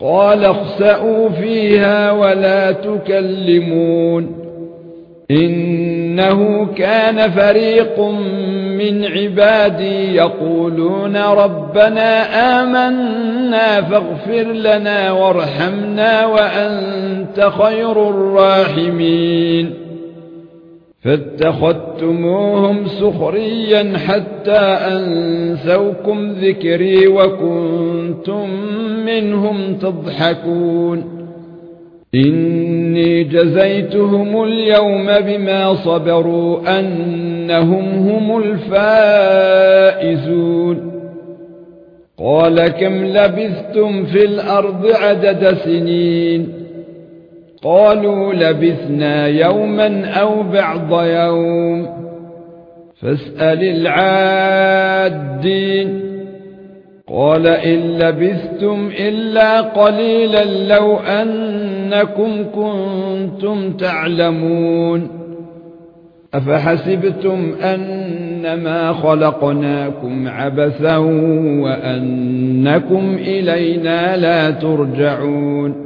قال اخسئوا فيها ولا تكلمون إنه كان فريق من عبادي يقولون ربنا آمنا فاغفر لنا وارحمنا وأنت خير الراحمين فاتخذتموهم سخريا حتى أنسوكم ذكري وكنتم منهم تضحكون. إني جزيتهم اليوم بما صبروا أنهم هم الفائزون. قال كم لبثتم في الأرض عدد سنين؟ قالوا لبثنا يوما أو بعض يوم. فاسأل العادين. قال إن لبثتم إلا قليلا لو أنكم كنتم تعلمون. أفحسبتم أنما خلقناكم عبثا وأنكم إلينا لا ترجعون.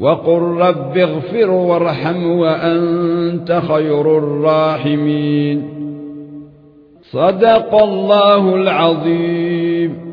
وقل رب اغفر وارحم وأنت خير الراحمين. صدق الله العظيم.